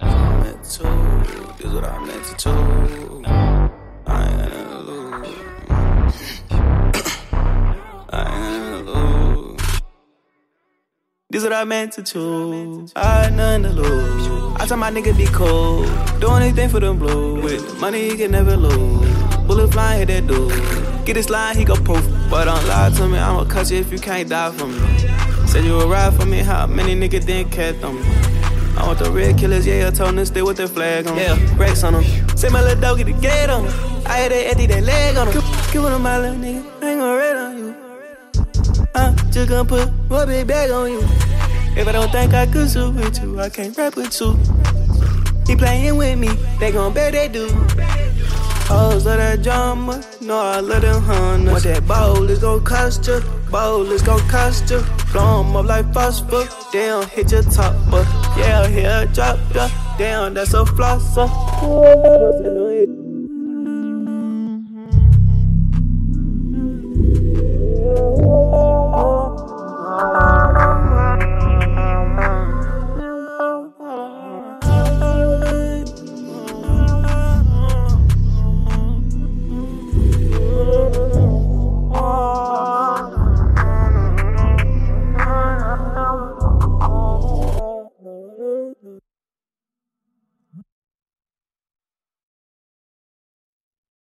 I meant to do what I meant to do. This what I meant to do. I had nothing to lose. I tell my nigga be cool. Do anything for them blue. With money, he can never lose. Bullet flying, hit that dude. Get this line, he go poof. But don't lie to me, I'ma cut you if you can't die for me. Said you would ride for me, how many niggas didn't catch them? I want the red killers, yeah, I told them to stay with their flag on. Yeah, Rex on them. Say my little dog get the gate on them. I had that Eddie, that leg on them. Give one of my little nigga, I ain't gonna red on you. I'm just gonna put one big bag on you. If I don't think I could shoot with you, I can't rap with you. He playing with me, they gon' bet they do. Hoes love that drama, no, I love them hunters. Want that bowl, it's gon' cost you. Bowl, it's gon' cost you. Blow 'em up like phosphor, don't hit your top, but yeah, here drop ya. Damn, that's a flosser.